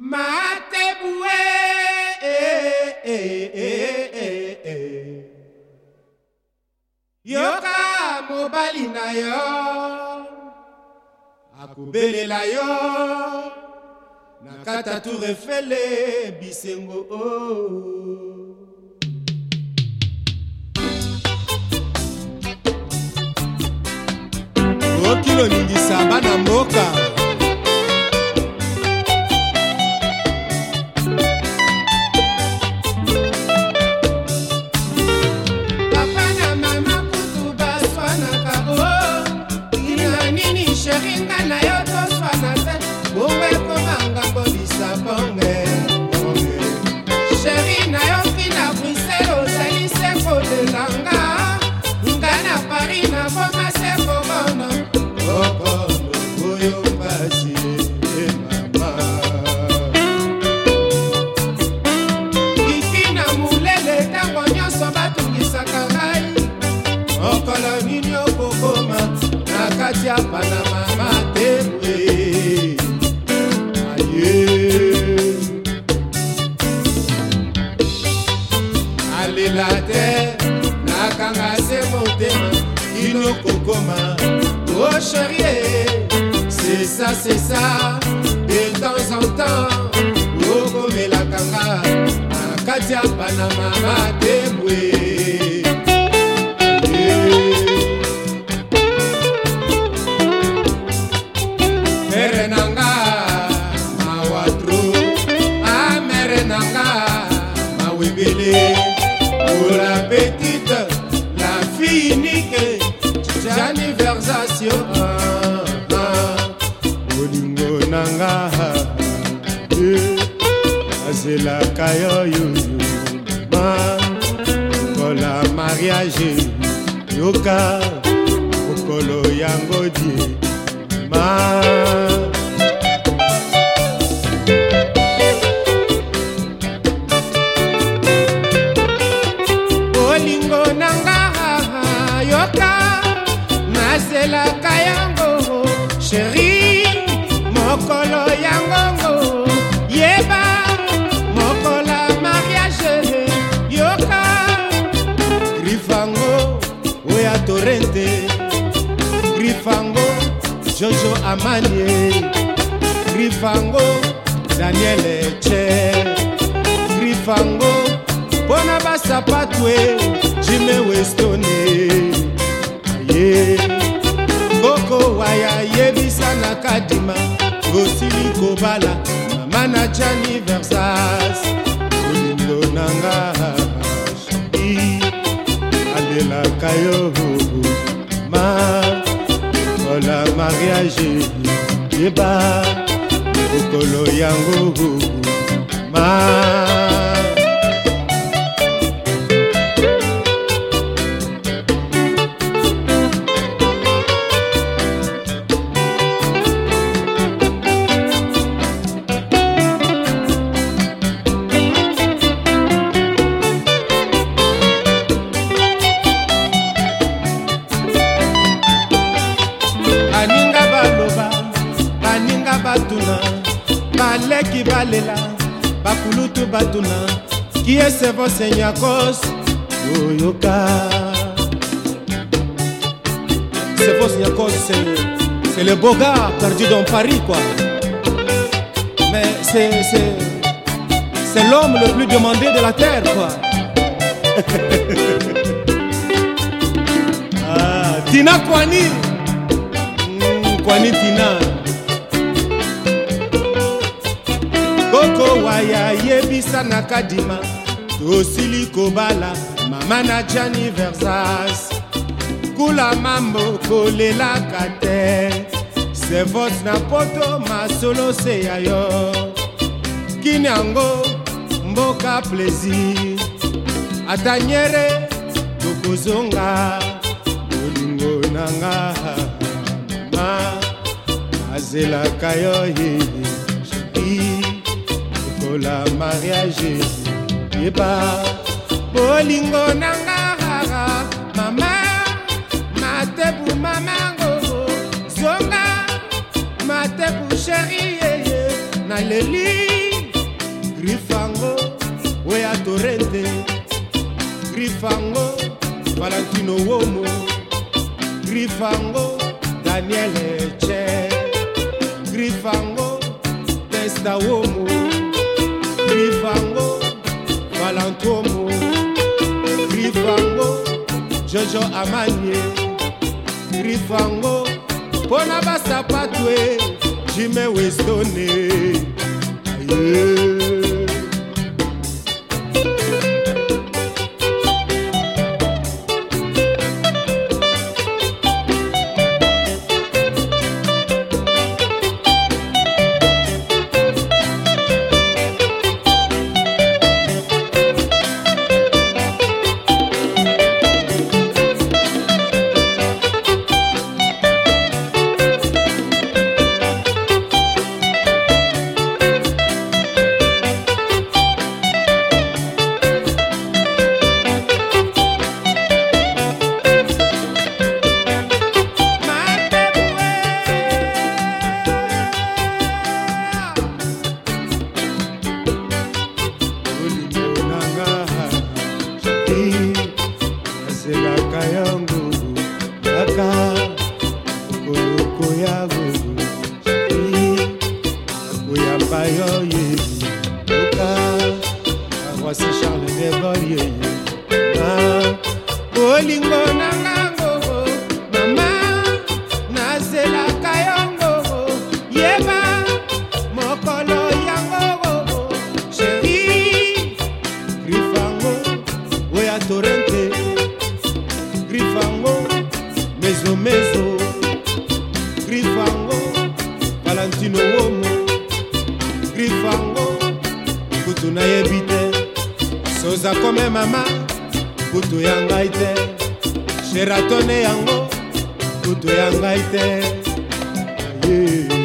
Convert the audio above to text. matebue eh, eh, eh, yoka mobali na yo akobelela yo na kata tour efele bisengo o oh. okoki lolingisa bana mboka chérie, c'est ça, c'est ça. De temps en temps, Okomela Kanga, Akatia Panama, Déboué. koyoka mokolo yango diema bolingo nanga yoka nazelaka oya torente grifango jojo amanie grifango daniele che grifango mpona basapatue jime westone aye ngoko waya yebisa na kadima gosili kobala mama na janiversas kolingo nanga shai nalelaka yo ma ola mariage yeba okolo yango ma batuna est kos yoyoka sebosenya kos c'est le beau gars perdu dans Paris quoi mais c'est c'est l'homme le plus demandé de la terre quoi ah, Tina Kwani mm, Kwani Tina Koko Waya elisa na kadima tosili kobala mama na jani versas kula mambo kolelaka te sevote na poto masolo se ya yo kini yango mboka plaisir ata nyere tokozonga bolingo nanga ma azelaka yo ye lokola mariage yeba bolingo nanga hara mama matebu mamango zonga matebu sheri yeye naleli grifango weya torente grifango valentino womo grifango daniel che grifango testa womo Grifango, Valentomo, Grifango, Jojo Amanye, Grifango, Pona Basapatwe, Jimmy Westone. Yeah. boyango boyamba yo ye yoka arwasi charle debol ye ma bolingo nanga ngogo mama nazelaka yo ngogo yeba mokolo yangogogo sheri grifango oya torente grifango mezomezo kotika komemama kutu ya ngai te sheratone yango kutu ya ngai te yeah.